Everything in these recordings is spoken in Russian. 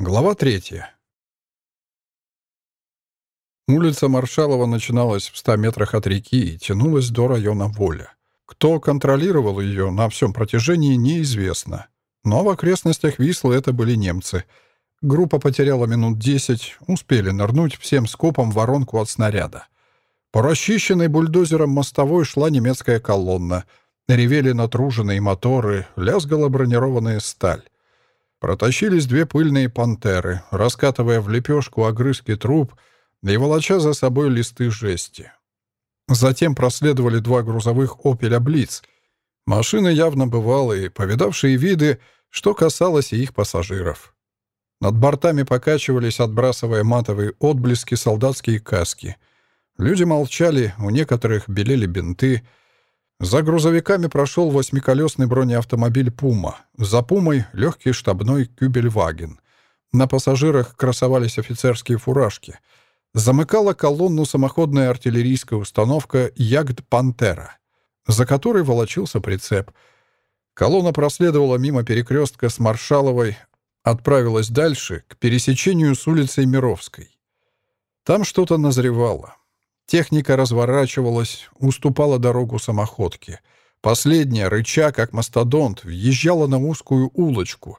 Глава третья. Улица Маршалова начиналась в ста метрах от реки и тянулась до района Воля. Кто контролировал ее на всем протяжении, неизвестно. Но в окрестностях Вислы это были немцы. Группа потеряла минут десять, успели нырнуть всем скопом в воронку от снаряда. По расчищенной бульдозером мостовой шла немецкая колонна. Ревели натруженные моторы, лязгала бронированная сталь. Протащились две пыльные пантеры, раскатывая в лепешку огрызки труб и волоча за собой листы жести. Затем проследовали два грузовых «Опеля Блиц». Машины явно бывалые, повидавшие виды, что касалось и их пассажиров. Над бортами покачивались, отбрасывая матовые отблески, солдатские каски. Люди молчали, у некоторых белели бинты — за грузовиками прошел восьмиколесный бронеавтомобиль «Пума». За «Пумой» — легкий штабной «Кюбельваген». На пассажирах красовались офицерские фуражки. Замыкала колонну самоходная артиллерийская установка «Ягд Пантера», за которой волочился прицеп. Колонна проследовала мимо перекрестка с Маршаловой, отправилась дальше, к пересечению с улицей Мировской. Там что-то назревало. Техника разворачивалась, уступала дорогу самоходке. Последняя, рыча, как мастодонт, въезжала на узкую улочку.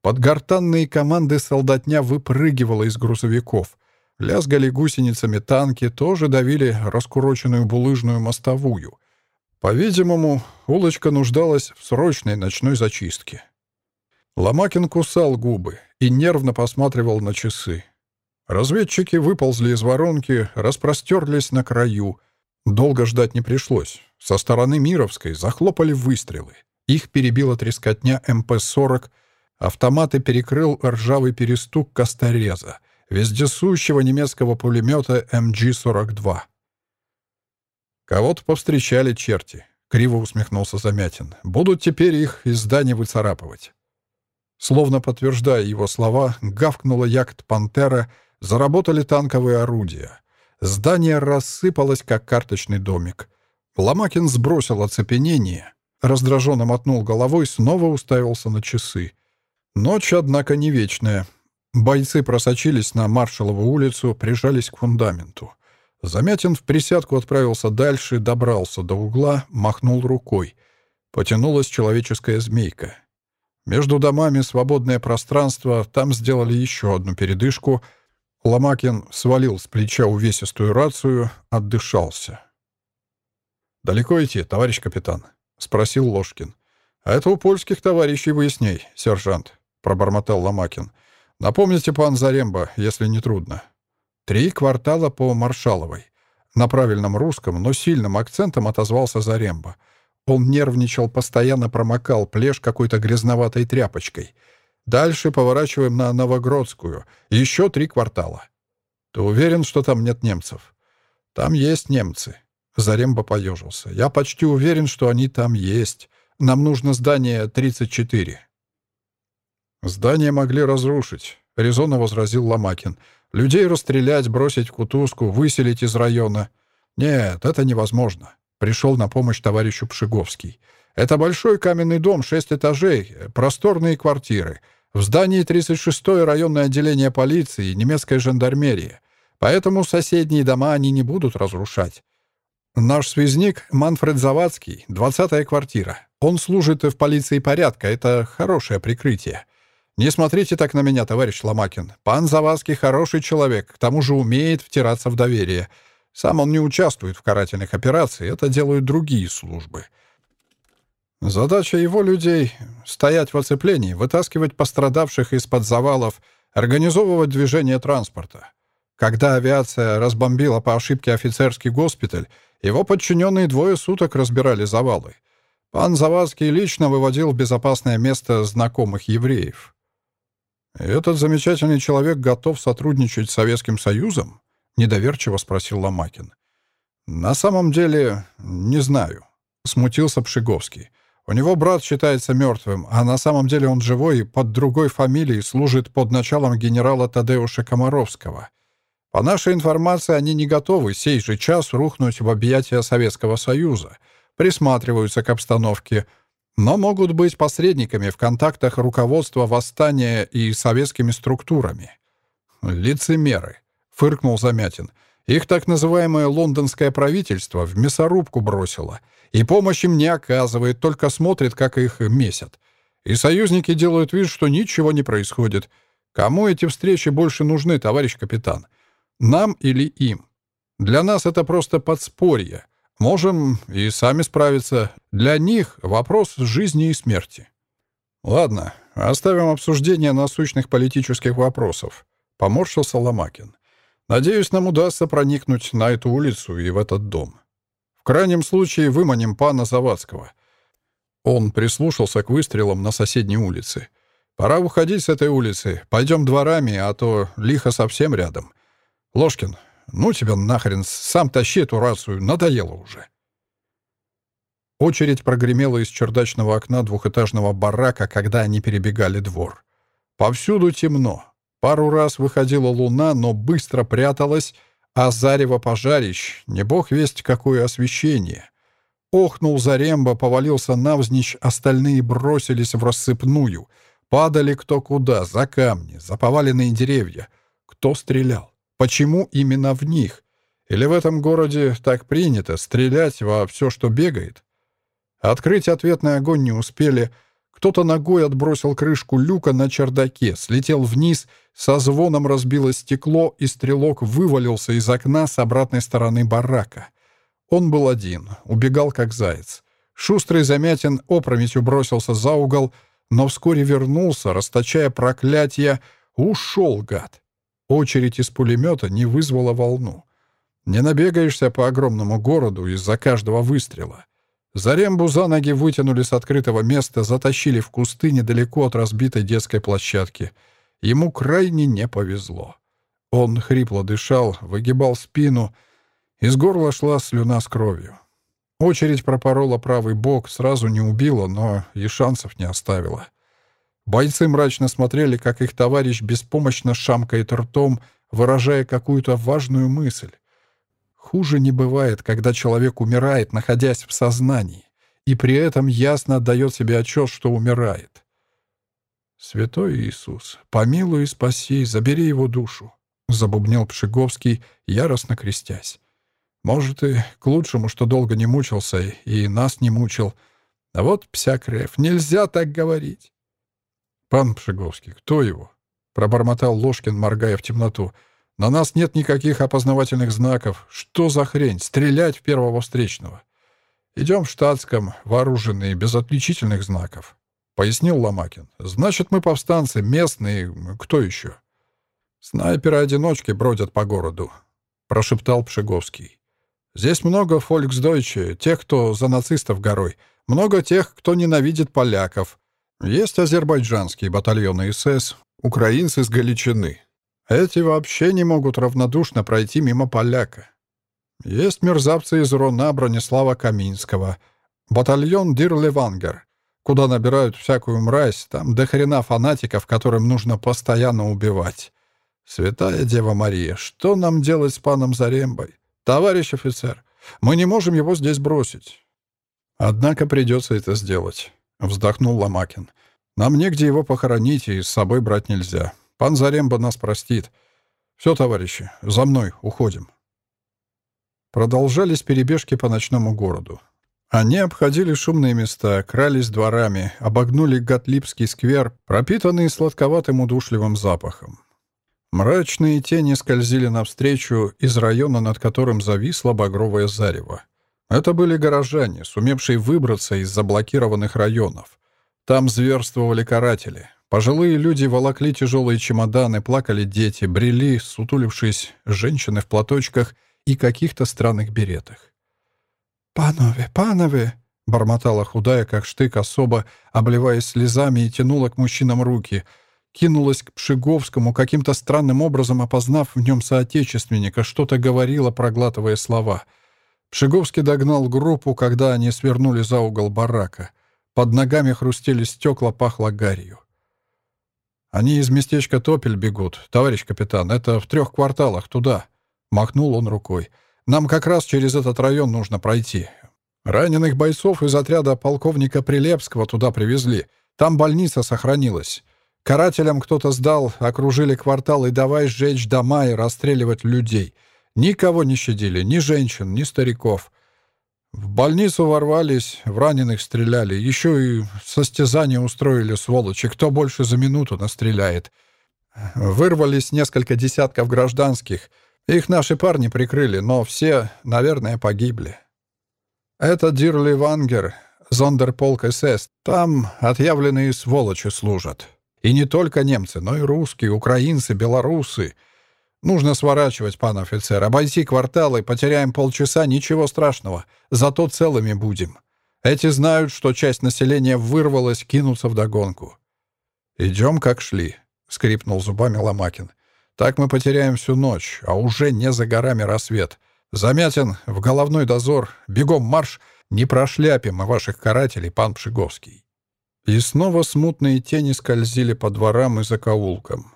Подгортанные команды солдатня выпрыгивала из грузовиков. Лязгали гусеницами танки, тоже давили раскуроченную булыжную мостовую. По-видимому, улочка нуждалась в срочной ночной зачистке. Ломакин кусал губы и нервно посматривал на часы. Разведчики выползли из воронки, распростерлись на краю. Долго ждать не пришлось. Со стороны Мировской захлопали выстрелы. Их перебила трескотня МП-40. Автоматы перекрыл ржавый перестук костореза, вездесущего немецкого пулемета МГ-42. «Кого-то повстречали черти», — криво усмехнулся Замятин. «Будут теперь их из здания выцарапывать». Словно подтверждая его слова, гавкнула яхт «Пантера», Заработали танковые орудия. Здание рассыпалось, как карточный домик. Ломакин сбросил оцепенение, раздраженно мотнул головой, снова уставился на часы. Ночь, однако, не вечная. Бойцы просочились на Маршалову улицу, прижались к фундаменту. Замятин в присядку отправился дальше, добрался до угла, махнул рукой. Потянулась человеческая змейка. Между домами свободное пространство, там сделали еще одну передышку — Ломакин свалил с плеча увесистую рацию, отдышался. «Далеко идти, товарищ капитан?» — спросил Ложкин. «А это у польских товарищей выясней, сержант», — пробормотал Ломакин. «Напомните, пан Заремба, если не трудно. Три квартала по Маршаловой». На правильном русском, но сильным акцентом отозвался Заремба. Он нервничал, постоянно промокал плешь какой-то грязноватой тряпочкой — Дальше поворачиваем на Новогродскую. Еще три квартала. Ты уверен, что там нет немцев? Там есть немцы. Заремба поежился. Я почти уверен, что они там есть. Нам нужно здание 34. Здание могли разрушить, резонно возразил Ломакин. Людей расстрелять, бросить в кутузку, выселить из района. Нет, это невозможно. Пришел на помощь товарищу Пшиговский. Это большой каменный дом, шесть этажей, просторные квартиры. В здании 36-е районное отделение полиции и немецкая жандармерия. Поэтому соседние дома они не будут разрушать. Наш связник Манфред Завадский, 20-я квартира. Он служит в полиции порядка, это хорошее прикрытие. Не смотрите так на меня, товарищ Ломакин. Пан Завадский хороший человек, к тому же умеет втираться в доверие. Сам он не участвует в карательных операциях, это делают другие службы. Задача его людей — стоять в оцеплении, вытаскивать пострадавших из-под завалов, организовывать движение транспорта. Когда авиация разбомбила по ошибке офицерский госпиталь, его подчиненные двое суток разбирали завалы. Пан Завадский лично выводил в безопасное место знакомых евреев. «Этот замечательный человек готов сотрудничать с Советским Союзом?» — недоверчиво спросил Ломакин. «На самом деле, не знаю», — смутился Пшиговский. У него брат считается мертвым, а на самом деле он живой и под другой фамилией служит под началом генерала Тадеуша Комаровского. По нашей информации, они не готовы сей же час рухнуть в объятия Советского Союза, присматриваются к обстановке. но могут быть посредниками в контактах руководства восстания и советскими структурами. «Лицемеры», — фыркнул Замятин. «Их так называемое лондонское правительство в мясорубку бросило, и помощь им не оказывает, только смотрит, как их месят. И союзники делают вид, что ничего не происходит. Кому эти встречи больше нужны, товарищ капитан? Нам или им? Для нас это просто подспорье. Можем и сами справиться. Для них вопрос жизни и смерти. Ладно, оставим обсуждение насущных политических вопросов. Поморщился Ломакин. Надеюсь, нам удастся проникнуть на эту улицу и в этот дом. В крайнем случае выманим пана Завадского. Он прислушался к выстрелам на соседней улице. «Пора уходить с этой улицы. Пойдем дворами, а то лихо совсем рядом. Ложкин, ну тебя нахрен, сам тащи эту рацию, надоело уже. Очередь прогремела из чердачного окна двухэтажного барака, когда они перебегали двор. Повсюду темно. Пару раз выходила луна, но быстро пряталась, а зарево пожарищ, не бог весть какое освещение. Охнул Заремба, повалился навзничь, остальные бросились в рассыпную. Падали кто куда, за камни, за поваленные деревья. Кто стрелял? Почему именно в них? Или в этом городе так принято стрелять во все, что бегает? Открыть ответный огонь не успели. Кто-то ногой отбросил крышку люка на чердаке, слетел вниз, со звоном разбилось стекло, и стрелок вывалился из окна с обратной стороны барака. Он был один, убегал как заяц. Шустрый Замятин опрометью бросился за угол, но вскоре вернулся, расточая проклятие. Ушел, гад. Очередь из пулемета не вызвала волну. Не набегаешься по огромному городу из-за каждого выстрела. Зарембу за ноги вытянули с открытого места, затащили в кусты недалеко от разбитой детской площадки. Ему крайне не повезло. Он хрипло дышал, выгибал спину. Из горла шла слюна с кровью. Очередь пропорола правый бок, сразу не убила, но и шансов не оставила. Бойцы мрачно смотрели, как их товарищ беспомощно шамкает ртом, выражая какую-то важную мысль. Хуже не бывает, когда человек умирает, находясь в сознании, и при этом ясно отдает себе отчет, что умирает. «Святой Иисус, помилуй и спаси, забери его душу», — забубнил Пшиговский, яростно крестясь. «Может, и к лучшему, что долго не мучился и нас не мучил. А вот псякрев, нельзя так говорить». «Пан Пшиговский, кто его?» — пробормотал Ложкин, моргая в темноту. «На нас нет никаких опознавательных знаков. Что за хрень? Стрелять в первого встречного?» «Идем в штатском, вооруженные, без отличительных знаков», — пояснил Ломакин. «Значит, мы повстанцы, местные, кто еще?» «Снайперы-одиночки бродят по городу», — прошептал Пшиговский. «Здесь много фольксдойче, тех, кто за нацистов горой, много тех, кто ненавидит поляков, есть азербайджанские батальоны СС, украинцы с Галичины. Эти вообще не могут равнодушно пройти мимо поляка. Есть мерзавцы из Рона Бронислава Каминского, батальон Дирлевангер, куда набирают всякую мразь, там до хрена фанатиков, которым нужно постоянно убивать. Святая Дева Мария, что нам делать с паном Зарембой? Товарищ офицер, мы не можем его здесь бросить. Однако придется это сделать. Вздохнул Ломакин. «Нам негде его похоронить, и с собой брать нельзя. Пан Заремба нас простит. Все, товарищи, за мной, уходим». Продолжались перебежки по ночному городу. Они обходили шумные места, крались дворами, обогнули Готлибский сквер, пропитанный сладковатым удушливым запахом. Мрачные тени скользили навстречу из района, над которым зависло багровое зарево. Это были горожане, сумевшие выбраться из заблокированных районов. Там зверствовали каратели. Пожилые люди волокли тяжелые чемоданы, плакали дети, брели, сутулившись, женщины в платочках и каких-то странных беретах. «Панове, панове!» — бормотала худая, как штык, особо, обливаясь слезами и тянула к мужчинам руки. Кинулась к Пшиговскому, каким-то странным образом опознав в нем соотечественника, что-то говорила, проглатывая слова — Пшиговский догнал группу, когда они свернули за угол барака. Под ногами хрустели стекла, пахло гарью. «Они из местечка Топель бегут, товарищ капитан. Это в трех кварталах, туда». Махнул он рукой. «Нам как раз через этот район нужно пройти. Раненых бойцов из отряда полковника Прилепского туда привезли. Там больница сохранилась. Карателям кто-то сдал, окружили квартал и давай сжечь дома и расстреливать людей. Никого не щадили, ни женщин, ни стариков. В больницу ворвались, в раненых стреляли. Еще и состязание устроили, сволочи. Кто больше за минуту настреляет. Вырвались несколько десятков гражданских. Их наши парни прикрыли, но все, наверное, погибли. Это Дирли Вангер, зондерполк СС. Там отъявленные сволочи служат. И не только немцы, но и русские, украинцы, белорусы. Нужно сворачивать, пан офицер. Обойти кварталы, потеряем полчаса, ничего страшного. Зато целыми будем. Эти знают, что часть населения вырвалась, кинутся вдогонку. «Идем, как шли», — скрипнул зубами Ломакин. «Так мы потеряем всю ночь, а уже не за горами рассвет. Замятин, в головной дозор, бегом марш, не прошляпим мы ваших карателей, пан Пшиговский». И снова смутные тени скользили по дворам и закоулкам.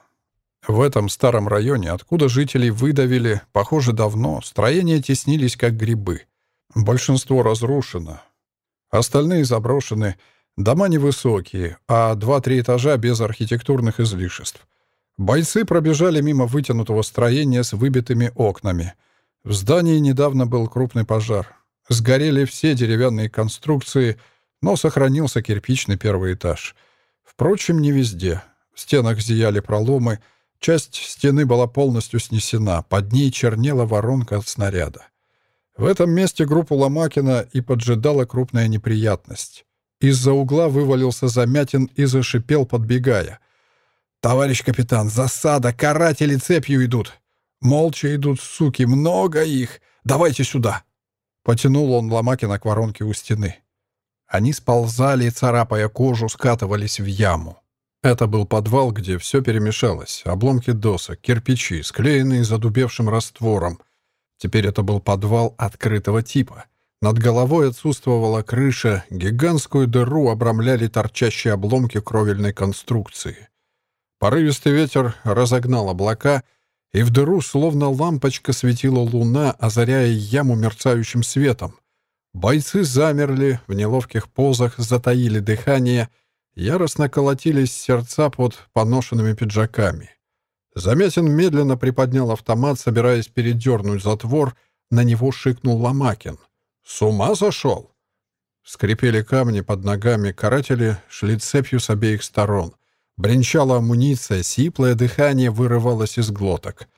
В этом старом районе, откуда жителей выдавили, похоже, давно, строения теснились как грибы. Большинство разрушено. Остальные заброшены. Дома невысокие, а два-три этажа без архитектурных излишеств. Бойцы пробежали мимо вытянутого строения с выбитыми окнами. В здании недавно был крупный пожар. Сгорели все деревянные конструкции, но сохранился кирпичный первый этаж. Впрочем, не везде. В стенах зияли проломы, часть стены была полностью снесена, под ней чернела воронка от снаряда. В этом месте группу Ломакина и поджидала крупная неприятность. Из-за угла вывалился Замятин и зашипел, подбегая. «Товарищ капитан, засада! Каратели цепью идут! Молча идут, суки, много их! Давайте сюда!» Потянул он Ломакина к воронке у стены. Они сползали, царапая кожу, скатывались в яму. Это был подвал, где все перемешалось. Обломки досок, кирпичи, склеенные задубевшим раствором. Теперь это был подвал открытого типа. Над головой отсутствовала крыша, гигантскую дыру обрамляли торчащие обломки кровельной конструкции. Порывистый ветер разогнал облака, и в дыру словно лампочка светила луна, озаряя яму мерцающим светом. Бойцы замерли, в неловких позах затаили дыхание, яростно колотились сердца под поношенными пиджаками. Замятин медленно приподнял автомат, собираясь передернуть затвор, на него шикнул Ломакин. «С ума сошел?» Скрипели камни под ногами, каратели шли цепью с обеих сторон. Бренчала амуниция, сиплое дыхание вырывалось из глоток.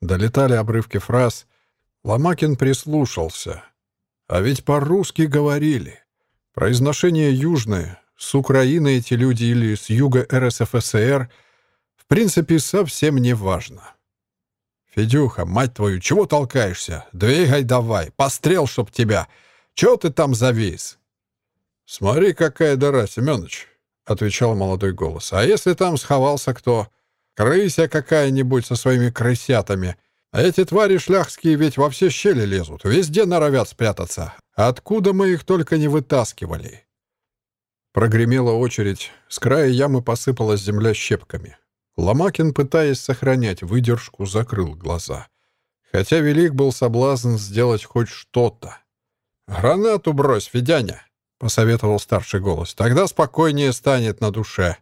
Долетали обрывки фраз. Ломакин прислушался — а ведь по-русски говорили. Произношение южное, с Украины эти люди или с юга РСФСР, в принципе, совсем не важно. «Федюха, мать твою, чего толкаешься? Двигай давай, пострел, чтоб тебя! Чего ты там завис?» «Смотри, какая дыра, Семёныч!» — отвечал молодой голос. «А если там сховался кто? Крыся какая-нибудь со своими крысятами. А эти твари шляхские ведь во все щели лезут, везде норовят спрятаться. Откуда мы их только не вытаскивали?» Прогремела очередь, с края ямы посыпалась земля щепками. Ломакин, пытаясь сохранять выдержку, закрыл глаза. Хотя велик был соблазн сделать хоть что-то. «Гранату брось, Федяня!» — посоветовал старший голос. «Тогда спокойнее станет на душе».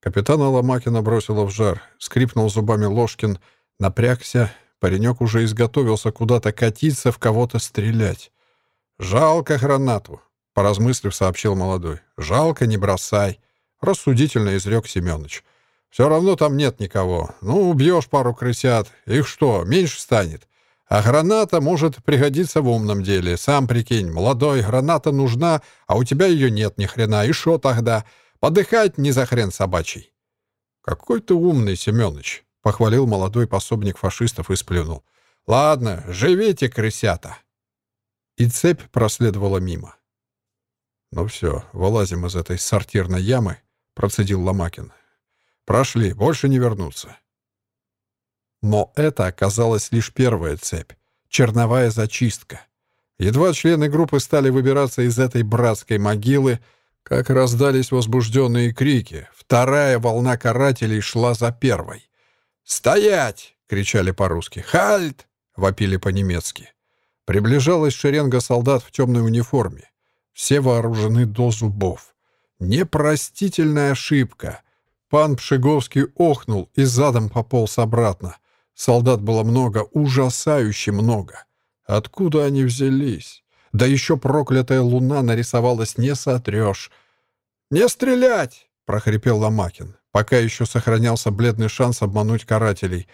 Капитана Ломакина бросило в жар. Скрипнул зубами Ложкин — Напрягся. Паренек уже изготовился куда-то катиться, в кого-то стрелять. «Жалко гранату», — поразмыслив, сообщил молодой. «Жалко, не бросай», — рассудительно изрек Семёныч. «Все равно там нет никого. Ну, убьешь пару крысят. Их что, меньше станет? А граната может пригодиться в умном деле. Сам прикинь, молодой, граната нужна, а у тебя ее нет ни хрена. И что тогда? Подыхать не за хрен собачий». «Какой ты умный, Семёныч», Похвалил молодой пособник фашистов и сплюнул. «Ладно, живите, крысята!» И цепь проследовала мимо. «Ну все, вылазим из этой сортирной ямы», — процедил Ломакин. «Прошли, больше не вернуться». Но это оказалась лишь первая цепь — черновая зачистка. Едва члены группы стали выбираться из этой братской могилы, как раздались возбужденные крики. Вторая волна карателей шла за первой. «Стоять!» — кричали по-русски. «Хальт!» — вопили по-немецки. Приближалась шеренга солдат в темной униформе. Все вооружены до зубов. Непростительная ошибка. Пан Пшиговский охнул и задом пополз обратно. Солдат было много, ужасающе много. Откуда они взялись? Да еще проклятая луна нарисовалась, не сотрешь. «Не стрелять!» — прохрипел Ломакин. Пока еще сохранялся бледный шанс обмануть карателей.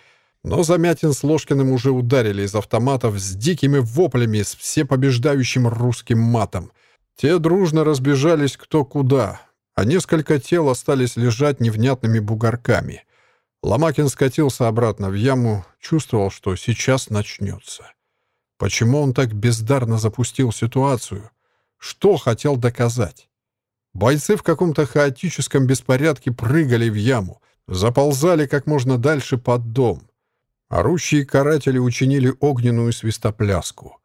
Но Замятин с Ложкиным уже ударили из автоматов с дикими воплями, с всепобеждающим русским матом. Те дружно разбежались кто куда, а несколько тел остались лежать невнятными бугорками. Ломакин скатился обратно в яму, чувствовал, что сейчас начнется. Почему он так бездарно запустил ситуацию? Что хотел доказать? Бойцы в каком-то хаотическом беспорядке прыгали в яму, заползали как можно дальше под дом. Орущие каратели учинили огненную свистопляску.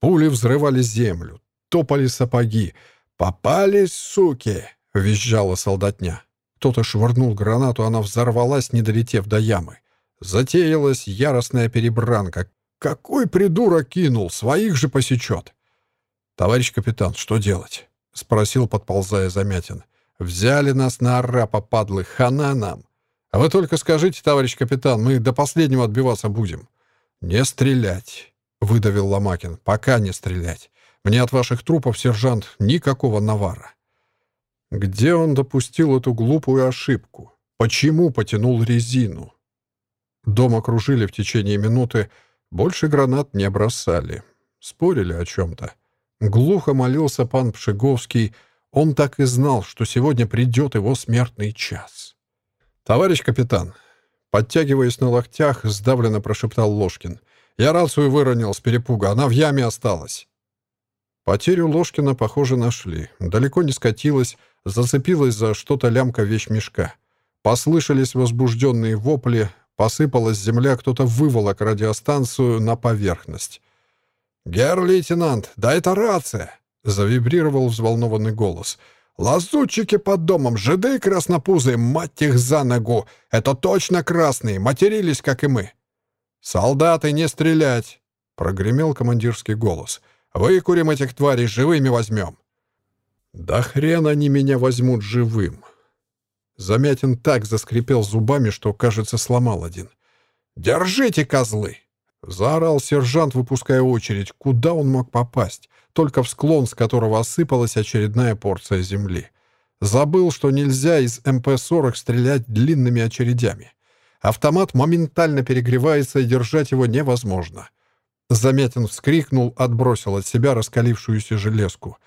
Пули взрывали землю, топали сапоги. «Попались, суки!» — визжала солдатня. Кто-то швырнул гранату, она взорвалась, не долетев до ямы. Затеялась яростная перебранка. «Какой придурок кинул! Своих же посечет!» «Товарищ капитан, что делать?» — спросил, подползая Замятин. «Взяли нас на арапа, падлы, хана нам!» А вы только скажите, товарищ капитан, мы до последнего отбиваться будем. Не стрелять, выдавил Ломакин. Пока не стрелять. Мне от ваших трупов, сержант, никакого навара. Где он допустил эту глупую ошибку? Почему потянул резину? Дом окружили в течение минуты, больше гранат не бросали. Спорили о чем-то. Глухо молился пан Пшиговский. Он так и знал, что сегодня придет его смертный час. «Товарищ капитан!» Подтягиваясь на локтях, сдавленно прошептал Ложкин. «Я рацию выронил с перепуга, она в яме осталась». Потерю Ложкина, похоже, нашли. Далеко не скатилась, зацепилась за что-то лямка вещмешка. Послышались возбужденные вопли, посыпалась земля, кто-то выволок радиостанцию на поверхность. «Герр-лейтенант, да это рация!» — завибрировал взволнованный голос — «Лазутчики под домом, жиды краснопузые, мать их за ногу! Это точно красные, матерились, как и мы!» «Солдаты, не стрелять!» — прогремел командирский голос. «Выкурим этих тварей, живыми возьмем!» «Да хрен они меня возьмут живым!» Замятин так заскрипел зубами, что, кажется, сломал один. «Держите, козлы!» — заорал сержант, выпуская очередь. Куда он мог попасть? только в склон, с которого осыпалась очередная порция земли. Забыл, что нельзя из МП-40 стрелять длинными очередями. Автомат моментально перегревается, и держать его невозможно. Замятин вскрикнул, отбросил от себя раскалившуюся железку.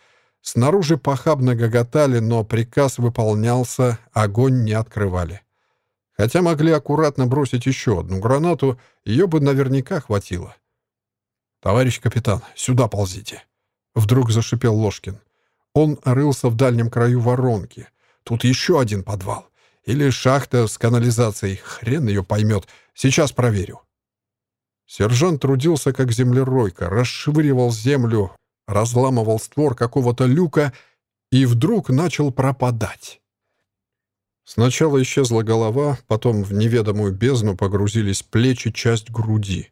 Снаружи похабно гоготали, но приказ выполнялся, огонь не открывали. Хотя могли аккуратно бросить еще одну гранату, ее бы наверняка хватило. «Товарищ капитан, сюда ползите!» Вдруг зашипел Ложкин. Он рылся в дальнем краю воронки. Тут еще один подвал. Или шахта с канализацией. Хрен ее поймет. Сейчас проверю. Сержант трудился как землеройка, расшвыривал землю, разламывал створ какого-то люка и вдруг начал пропадать. Сначала исчезла голова, потом в неведомую бездну погрузились плечи, часть груди.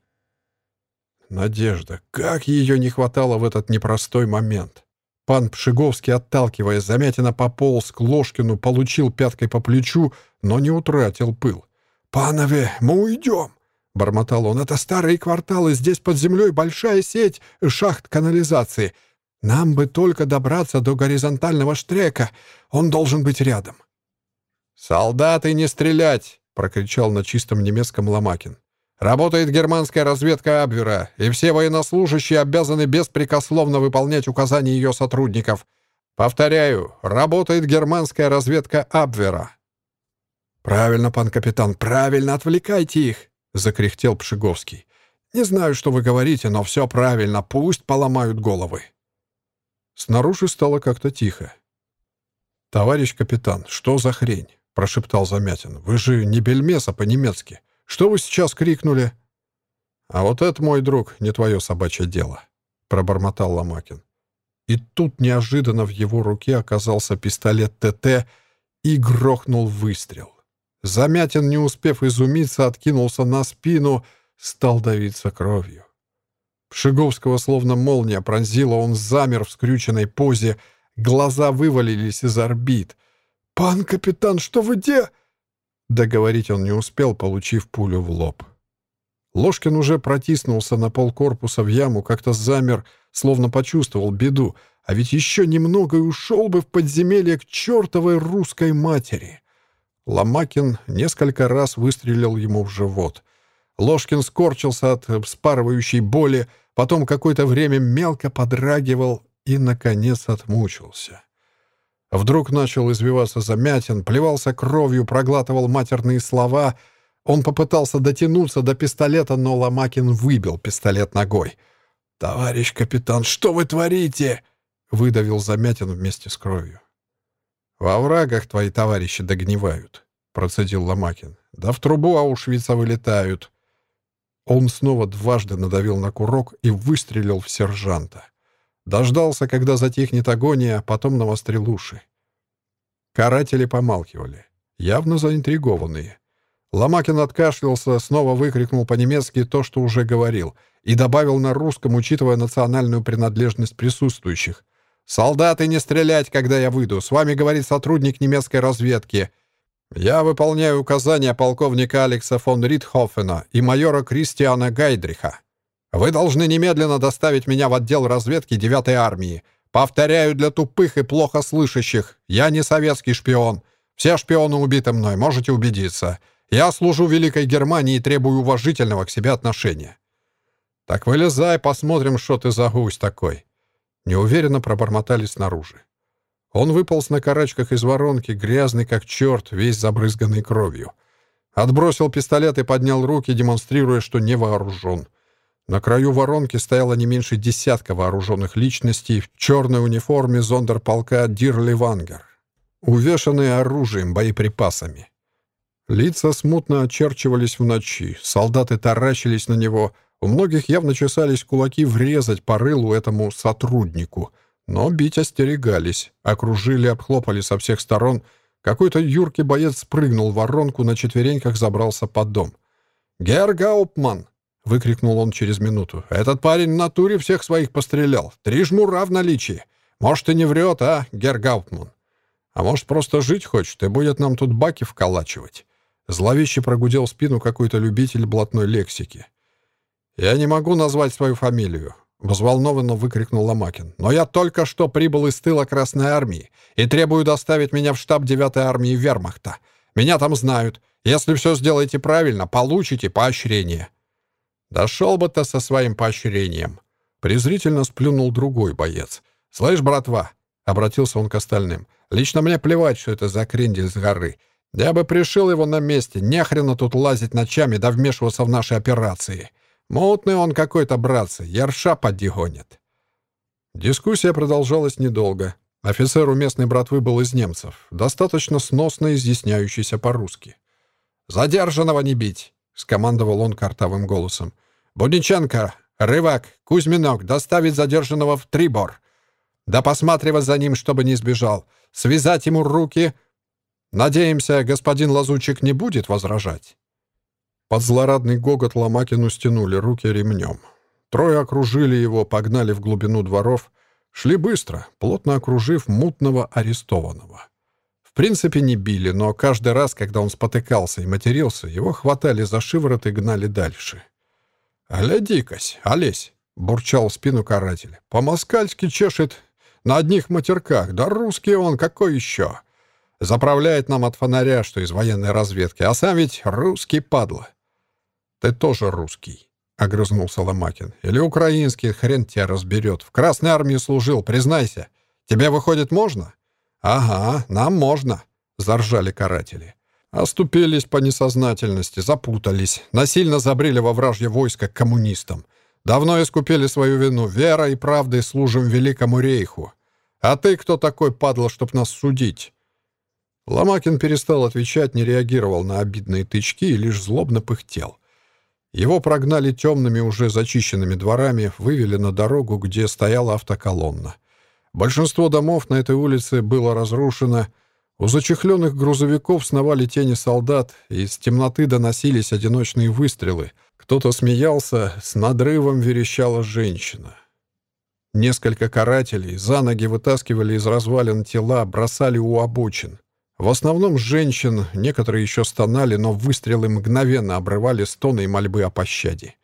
Надежда. Как ее не хватало в этот непростой момент. Пан Пшиговский, отталкивая Замятина, пополз к Ложкину, получил пяткой по плечу, но не утратил пыл. «Панове, мы уйдем!» — бормотал он. «Это старые кварталы, здесь под землей большая сеть шахт канализации. Нам бы только добраться до горизонтального штрека. Он должен быть рядом». «Солдаты, не стрелять!» — прокричал на чистом немецком Ломакин. Работает германская разведка Абвера, и все военнослужащие обязаны беспрекословно выполнять указания ее сотрудников. Повторяю, работает германская разведка Абвера. «Правильно, пан капитан, правильно, отвлекайте их!» — закряхтел Пшиговский. «Не знаю, что вы говорите, но все правильно, пусть поломают головы». Снаружи стало как-то тихо. «Товарищ капитан, что за хрень?» — прошептал Замятин. «Вы же не бельмеса по-немецки. Что вы сейчас крикнули?» «А вот это, мой друг, не твое собачье дело», — пробормотал Ломакин. И тут неожиданно в его руке оказался пистолет ТТ и грохнул выстрел. Замятин, не успев изумиться, откинулся на спину, стал давиться кровью. Пшиговского словно молния пронзила, он замер в скрюченной позе, глаза вывалились из орбит. «Пан капитан, что вы де...» Договорить он не успел, получив пулю в лоб. Ложкин уже протиснулся на пол корпуса в яму, как-то замер, словно почувствовал беду, а ведь еще немного и ушел бы в подземелье к чертовой русской матери. Ломакин несколько раз выстрелил ему в живот. Ложкин скорчился от вспарывающей боли, потом какое-то время мелко подрагивал и, наконец, отмучился. Вдруг начал извиваться Замятин, плевался кровью, проглатывал матерные слова. Он попытался дотянуться до пистолета, но Ломакин выбил пистолет ногой. «Товарищ капитан, что вы творите?» — выдавил Замятин вместе с кровью. «Во врагах твои товарищи догнивают», — процедил Ломакин. «Да в трубу Аушвица вылетают». Он снова дважды надавил на курок и выстрелил в сержанта. Дождался, когда затихнет агония, а потом навострил уши. Каратели помалкивали, явно заинтригованные. Ломакин откашлялся, снова выкрикнул по-немецки то, что уже говорил, и добавил на русском, учитывая национальную принадлежность присутствующих. «Солдаты, не стрелять, когда я выйду. С вами говорит сотрудник немецкой разведки. Я выполняю указания полковника Алекса фон Ритхофена и майора Кристиана Гайдриха. Вы должны немедленно доставить меня в отдел разведки 9-й армии. Повторяю для тупых и плохо слышащих. Я не советский шпион. Все шпионы убиты мной, можете убедиться. Я служу Великой Германии и требую уважительного к себе отношения. Так вылезай, посмотрим, что ты за гусь такой. Неуверенно пробормотали снаружи. Он выполз на карачках из воронки, грязный как черт, весь забрызганный кровью. Отбросил пистолет и поднял руки, демонстрируя, что не вооружен. На краю воронки стояло не меньше десятка вооруженных личностей в черной униформе зондерполка Дирливангер, увешанные оружием, боеприпасами. Лица смутно очерчивались в ночи, солдаты таращились на него, у многих явно чесались кулаки врезать по рылу этому сотруднику, но бить остерегались, окружили, обхлопали со всех сторон. Какой-то юркий боец спрыгнул в воронку, на четвереньках забрался под дом. «Герр Гауптман!» — выкрикнул он через минуту. «Этот парень в натуре всех своих пострелял. Три жмура в наличии. Может, и не врет, а, Гергаутман? А может, просто жить хочет и будет нам тут баки вколачивать?» Зловеще прогудел спину какой-то любитель блатной лексики. «Я не могу назвать свою фамилию», — взволнованно выкрикнул Ломакин. «Но я только что прибыл из тыла Красной Армии и требую доставить меня в штаб 9-й армии Вермахта. Меня там знают. Если все сделаете правильно, получите поощрение». «Дошел бы ты со своим поощрением!» Презрительно сплюнул другой боец. «Слышь, братва!» — обратился он к остальным. «Лично мне плевать, что это за крендель с горы. Я бы пришил его на месте. Нехрена тут лазить ночами да вмешиваться в наши операции. Мутный он какой-то, братцы. Ярша поди гонит». Дискуссия продолжалась недолго. Офицер у местной братвы был из немцев, достаточно сносно изъясняющийся по-русски. «Задержанного не бить! — скомандовал он картавым голосом. «Будниченко, Рывак, Кузьминок, доставить задержанного в Трибор. Да посматривать за ним, чтобы не сбежал. Связать ему руки. Надеемся, господин Лазучик не будет возражать». Под злорадный гогот Ломакину стянули руки ремнем. Трое окружили его, погнали в глубину дворов. Шли быстро, плотно окружив мутного арестованного. В принципе, не били, но каждый раз, когда он спотыкался и матерился, его хватали за шиворот и гнали дальше. «Гляди-кась, Олесь!» — бурчал в спину каратель. «По-москальски чешет на одних матерках. Да русский он, какой еще? Заправляет нам от фонаря, что из военной разведки, а сам ведь русский падла». «Ты тоже русский», — огрызнулся Ломакин. «Или украинский, хрен тебя разберет. В Красной армии служил, признайся. Тебе, выходит, можно?» «Ага, нам можно», — заржали каратели. Оступились по несознательности, запутались, насильно забрели во вражье войско к коммунистам. Давно искупили свою вину, верой и правдой служим великому рейху. А ты кто такой, падла, чтоб нас судить?» Ломакин перестал отвечать, не реагировал на обидные тычки и лишь злобно пыхтел. Его прогнали темными, уже зачищенными дворами, вывели на дорогу, где стояла автоколонна. Большинство домов на этой улице было разрушено. У зачехленных грузовиков сновали тени солдат, и из темноты доносились одиночные выстрелы. Кто-то смеялся, с надрывом верещала женщина. Несколько карателей за ноги вытаскивали из развалин тела, бросали у обочин. В основном женщин, некоторые еще стонали, но выстрелы мгновенно обрывали стоны и мольбы о пощаде.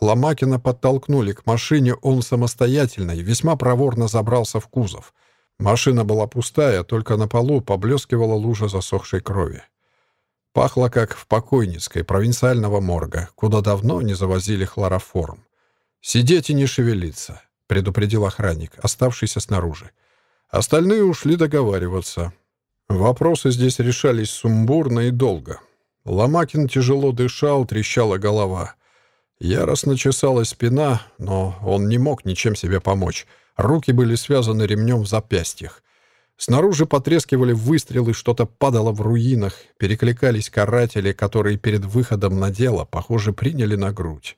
Ломакина подтолкнули к машине, он самостоятельно и весьма проворно забрался в кузов. Машина была пустая, только на полу поблескивала лужа засохшей крови. Пахло, как в покойницкой провинциального морга, куда давно не завозили хлороформ. «Сидеть и не шевелиться», — предупредил охранник, оставшийся снаружи. Остальные ушли договариваться. Вопросы здесь решались сумбурно и долго. Ломакин тяжело дышал, трещала голова. Яростно чесалась спина, но он не мог ничем себе помочь. Руки были связаны ремнем в запястьях. Снаружи потрескивали выстрелы, что-то падало в руинах, перекликались каратели, которые перед выходом на дело, похоже, приняли на грудь.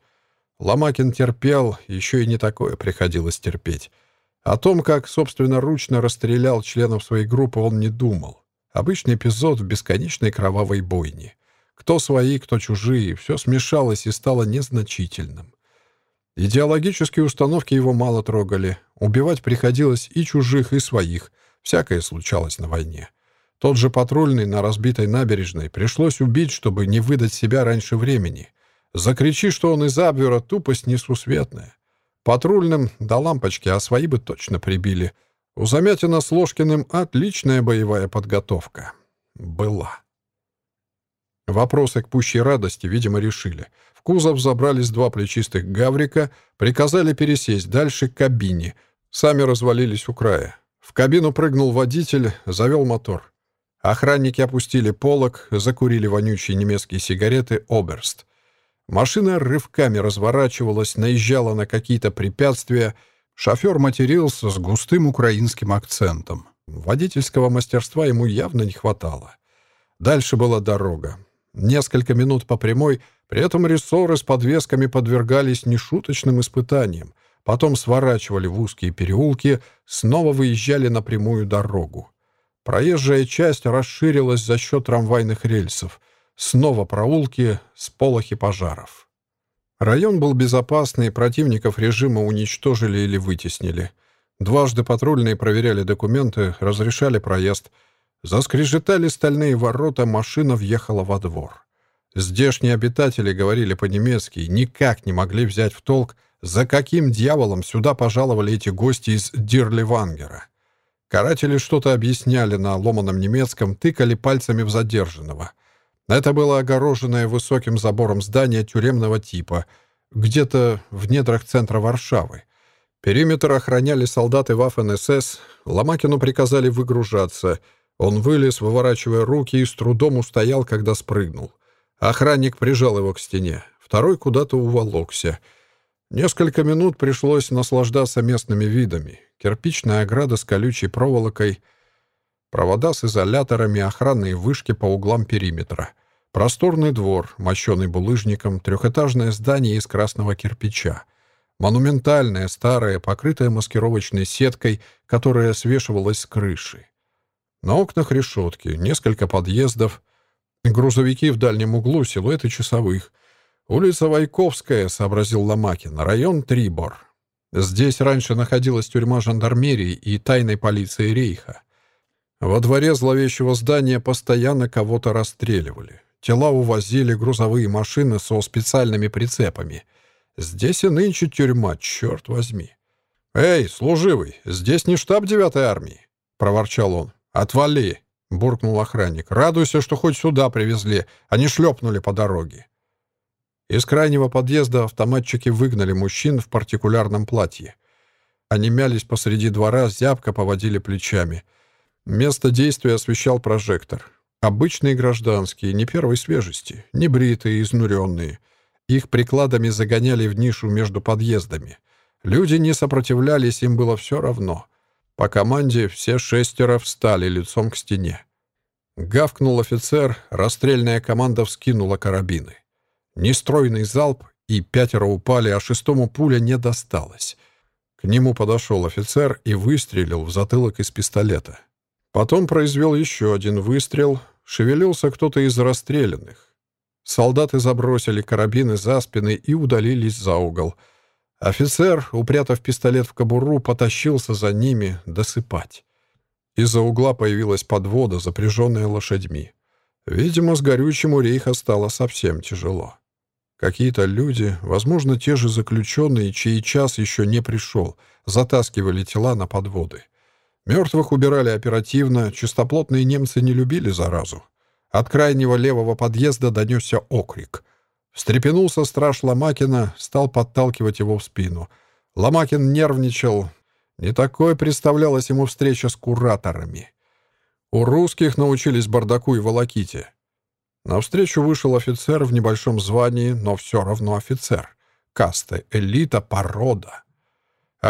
Ломакин терпел, еще и не такое приходилось терпеть. О том, как собственноручно расстрелял членов своей группы, он не думал. Обычный эпизод в бесконечной кровавой бойне. Кто свои, кто чужие, все смешалось и стало незначительным. Идеологические установки его мало трогали. Убивать приходилось и чужих, и своих. Всякое случалось на войне. Тот же патрульный на разбитой набережной пришлось убить, чтобы не выдать себя раньше времени. Закричи, что он из Абвера, тупость несусветная. Патрульным до лампочки, а свои бы точно прибили — у Замятина с Ложкиным отличная боевая подготовка. Была. Вопросы к пущей радости, видимо, решили. В кузов забрались два плечистых гаврика, приказали пересесть дальше к кабине. Сами развалились у края. В кабину прыгнул водитель, завел мотор. Охранники опустили полог, закурили вонючие немецкие сигареты «Оберст». Машина рывками разворачивалась, наезжала на какие-то препятствия — Шофер матерился с густым украинским акцентом. Водительского мастерства ему явно не хватало. Дальше была дорога. Несколько минут по прямой, при этом рессоры с подвесками подвергались нешуточным испытаниям. Потом сворачивали в узкие переулки, снова выезжали на прямую дорогу. Проезжая часть расширилась за счет трамвайных рельсов. Снова проулки, сполохи пожаров. Район был безопасный, противников режима уничтожили или вытеснили. Дважды патрульные проверяли документы, разрешали проезд. Заскрежетали стальные ворота, машина въехала во двор. Здешние обитатели говорили по-немецки и никак не могли взять в толк, за каким дьяволом сюда пожаловали эти гости из Дирливангера. Каратели что-то объясняли на ломаном немецком, тыкали пальцами в задержанного — это было огороженное высоким забором здание тюремного типа, где-то в недрах центра Варшавы. Периметр охраняли солдаты Вафен-СС, Ломакину приказали выгружаться. Он вылез, выворачивая руки, и с трудом устоял, когда спрыгнул. Охранник прижал его к стене. Второй куда-то уволокся. Несколько минут пришлось наслаждаться местными видами. Кирпичная ограда с колючей проволокой — Провода с изоляторами, охранные вышки по углам периметра. Просторный двор, мощенный булыжником, трехэтажное здание из красного кирпича. Монументальное, старое, покрытое маскировочной сеткой, которая свешивалась с крыши. На окнах решетки, несколько подъездов, грузовики в дальнем углу, силуэты часовых. Улица Вайковская, сообразил Ломакин, район Трибор. Здесь раньше находилась тюрьма жандармерии и тайной полиции Рейха. Во дворе зловещего здания постоянно кого-то расстреливали. Тела увозили грузовые машины со специальными прицепами. Здесь и нынче тюрьма, черт возьми. «Эй, служивый, здесь не штаб девятой армии!» — проворчал он. «Отвали!» — буркнул охранник. «Радуйся, что хоть сюда привезли, а не шлепнули по дороге». Из крайнего подъезда автоматчики выгнали мужчин в партикулярном платье. Они мялись посреди двора, зябко поводили плечами — Место действия освещал прожектор. Обычные гражданские, не первой свежести, не бритые, изнуренные. Их прикладами загоняли в нишу между подъездами. Люди не сопротивлялись, им было все равно. По команде все шестеро встали лицом к стене. Гавкнул офицер, расстрельная команда вскинула карабины. Нестройный залп, и пятеро упали, а шестому пуля не досталась. К нему подошел офицер и выстрелил в затылок из пистолета. Потом произвел еще один выстрел. Шевелился кто-то из расстрелянных. Солдаты забросили карабины за спины и удалились за угол. Офицер, упрятав пистолет в кобуру, потащился за ними досыпать. Из-за угла появилась подвода, запряженная лошадьми. Видимо, с горючим у рейха стало совсем тяжело. Какие-то люди, возможно, те же заключенные, чей час еще не пришел, затаскивали тела на подводы. Мертвых убирали оперативно, чистоплотные немцы не любили заразу. От крайнего левого подъезда донесся окрик. Встрепенулся страж Ломакина, стал подталкивать его в спину. Ломакин нервничал. Не такой представлялась ему встреча с кураторами. У русских научились бардаку и волоките. Навстречу вышел офицер в небольшом звании, но все равно офицер. Каста, элита, порода.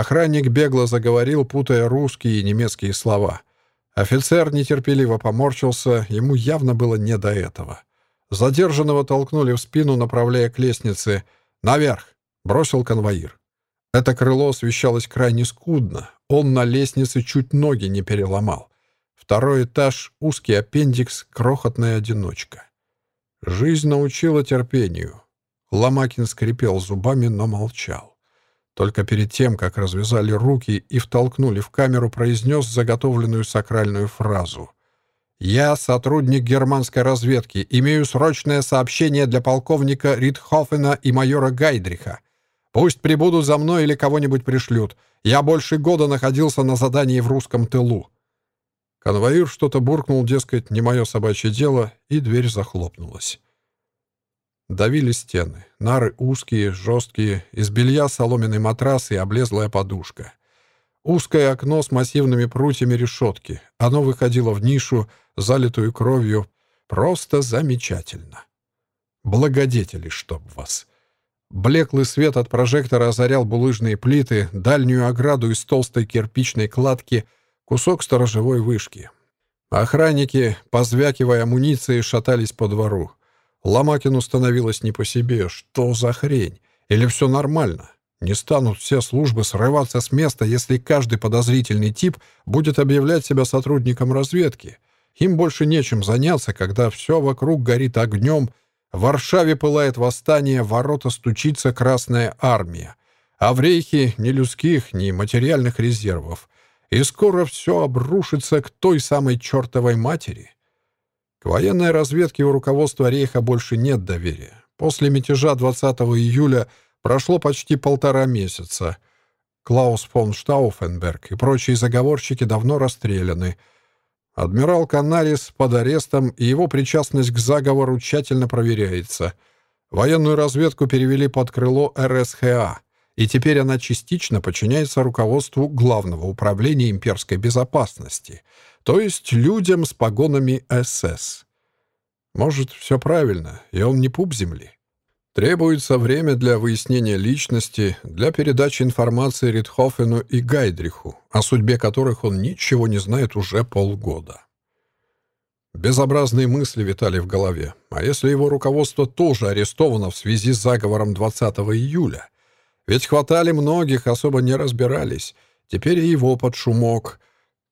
Охранник бегло заговорил, путая русские и немецкие слова — Офицер нетерпеливо поморщился, ему явно было не до этого. Задержанного толкнули в спину, направляя к лестнице. «Наверх!» — бросил конвоир. Это крыло освещалось крайне скудно. Он на лестнице чуть ноги не переломал. Второй этаж — узкий аппендикс, крохотная одиночка. Жизнь научила терпению. Ломакин скрипел зубами, но молчал. Только перед тем, как развязали руки и втолкнули в камеру, произнес заготовленную сакральную фразу. «Я сотрудник германской разведки. Имею срочное сообщение для полковника Ритхофена и майора Гайдриха. Пусть прибудут за мной или кого-нибудь пришлют. Я больше года находился на задании в русском тылу». Конвоир что-то буркнул, дескать, не мое собачье дело, и дверь захлопнулась. Давили стены. Нары узкие, жесткие, из белья соломенный матрас и облезлая подушка. Узкое окно с массивными прутьями решетки. Оно выходило в нишу, залитую кровью. Просто замечательно. Благодетели, чтоб вас. Блеклый свет от прожектора озарял булыжные плиты, дальнюю ограду из толстой кирпичной кладки, кусок сторожевой вышки. Охранники, позвякивая амуницией, шатались по двору. Ломакину становилось не по себе. Что за хрень? Или все нормально? Не станут все службы срываться с места, если каждый подозрительный тип будет объявлять себя сотрудником разведки. Им больше нечем заняться, когда все вокруг горит огнем, в Варшаве пылает восстание, ворота стучится Красная Армия. А в рейхе ни людских, ни материальных резервов. И скоро все обрушится к той самой чертовой матери. К военной разведке у руководства Рейха больше нет доверия. После мятежа 20 июля прошло почти полтора месяца. Клаус фон Штауфенберг и прочие заговорщики давно расстреляны. Адмирал Канарис под арестом, и его причастность к заговору тщательно проверяется. Военную разведку перевели под крыло РСХА, и теперь она частично подчиняется руководству Главного управления имперской безопасности — то есть людям с погонами СС. Может, все правильно, и он не пуп земли. Требуется время для выяснения личности, для передачи информации Ритхофену и Гайдриху, о судьбе которых он ничего не знает уже полгода. Безобразные мысли витали в голове. А если его руководство тоже арестовано в связи с заговором 20 июля? Ведь хватали многих, особо не разбирались. Теперь и его под шумок —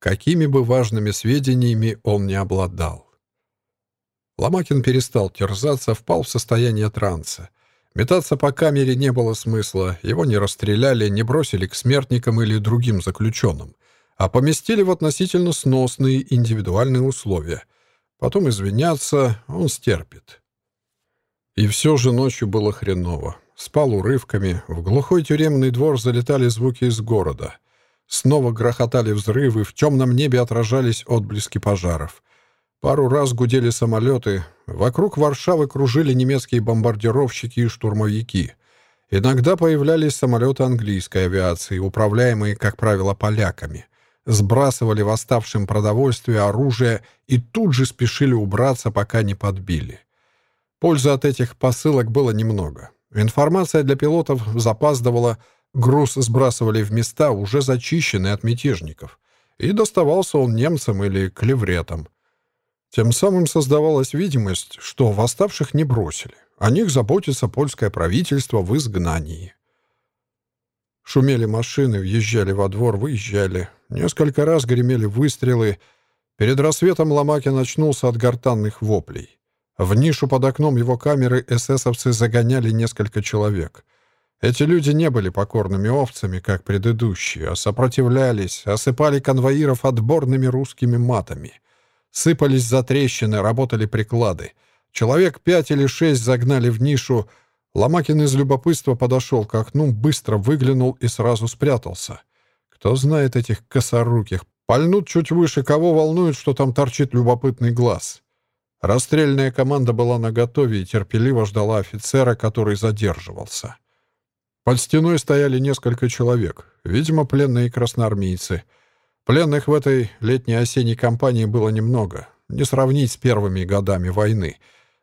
какими бы важными сведениями он не обладал. Ломакин перестал терзаться, впал в состояние транса. Метаться по камере не было смысла, его не расстреляли, не бросили к смертникам или другим заключенным, а поместили в относительно сносные индивидуальные условия. Потом извиняться он стерпит. И все же ночью было хреново. Спал урывками, в глухой тюремный двор залетали звуки из города. Снова грохотали взрывы, в темном небе отражались отблески пожаров. Пару раз гудели самолеты. Вокруг Варшавы кружили немецкие бомбардировщики и штурмовики. Иногда появлялись самолеты английской авиации, управляемые, как правило, поляками. Сбрасывали восставшим продовольствие, оружие и тут же спешили убраться, пока не подбили. Пользы от этих посылок было немного. Информация для пилотов запаздывала, Груз сбрасывали в места, уже зачищенные от мятежников, и доставался он немцам или клевретам. Тем самым создавалась видимость, что восставших не бросили. О них заботится польское правительство в изгнании. Шумели машины, въезжали во двор, выезжали. Несколько раз гремели выстрелы. Перед рассветом Ломакин очнулся от гортанных воплей. В нишу под окном его камеры эсэсовцы загоняли несколько человек. Эти люди не были покорными овцами, как предыдущие, а сопротивлялись, осыпали конвоиров отборными русскими матами. Сыпались за трещины, работали приклады. Человек пять или шесть загнали в нишу. Ломакин из любопытства подошел к окну, быстро выглянул и сразу спрятался. Кто знает этих косоруких? Пальнут чуть выше, кого волнует, что там торчит любопытный глаз. Расстрельная команда была наготове и терпеливо ждала офицера, который задерживался. Под стеной стояли несколько человек, видимо, пленные красноармейцы. Пленных в этой летней-осенней кампании было немного, не сравнить с первыми годами войны.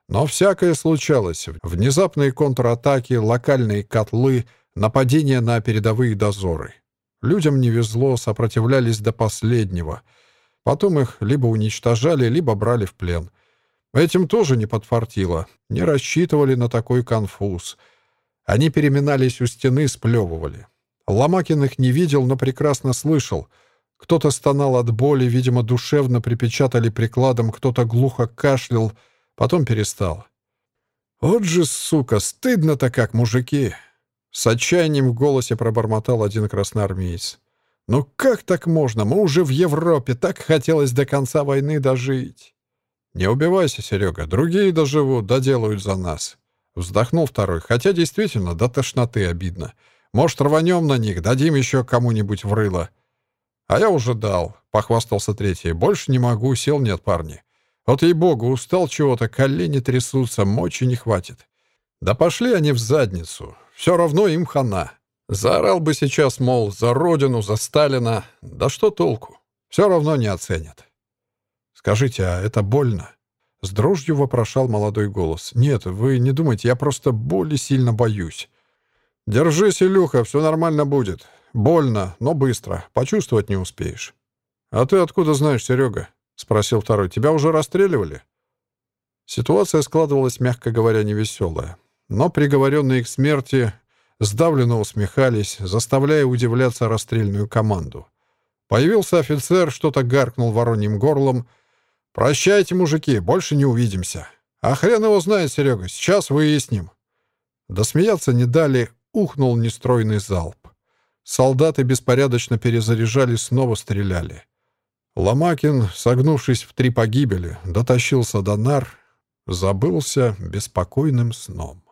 Но всякое случалось. Внезапные контратаки, локальные котлы, нападения на передовые дозоры. Людям не везло, сопротивлялись до последнего. Потом их либо уничтожали, либо брали в плен. Этим тоже не подфартило. Не рассчитывали на такой конфуз. Они переминались у стены, сплевывали. Ломакин их не видел, но прекрасно слышал. Кто-то стонал от боли, видимо, душевно припечатали прикладом, кто-то глухо кашлял, потом перестал. «Вот же, сука, стыдно-то как, мужики!» С отчаянием в голосе пробормотал один красноармеец. «Ну как так можно? Мы уже в Европе. Так хотелось до конца войны дожить». «Не убивайся, Серега. Другие доживут, доделают за нас». Вздохнул второй. «Хотя действительно, до тошноты обидно. Может, рванем на них, дадим еще кому-нибудь в рыло». «А я уже дал», — похвастался третий. «Больше не могу, сил нет, парни. Вот ей-богу, устал чего-то, колени трясутся, мочи не хватит. Да пошли они в задницу. Все равно им хана. Заорал бы сейчас, мол, за родину, за Сталина. Да что толку? Все равно не оценят. «Скажите, а это больно?» С дрожью вопрошал молодой голос. «Нет, вы не думайте, я просто боли сильно боюсь». «Держись, Илюха, все нормально будет. Больно, но быстро. Почувствовать не успеешь». «А ты откуда знаешь, Серега?» — спросил второй. «Тебя уже расстреливали?» Ситуация складывалась, мягко говоря, невеселая. Но приговоренные к смерти сдавленно усмехались, заставляя удивляться расстрельную команду. Появился офицер, что-то гаркнул вороньим горлом — «Прощайте, мужики, больше не увидимся. А хрен его знает, Серега, сейчас выясним». Досмеяться не дали, ухнул нестройный залп. Солдаты беспорядочно перезаряжали, снова стреляли. Ломакин, согнувшись в три погибели, дотащился до нар, забылся беспокойным сном.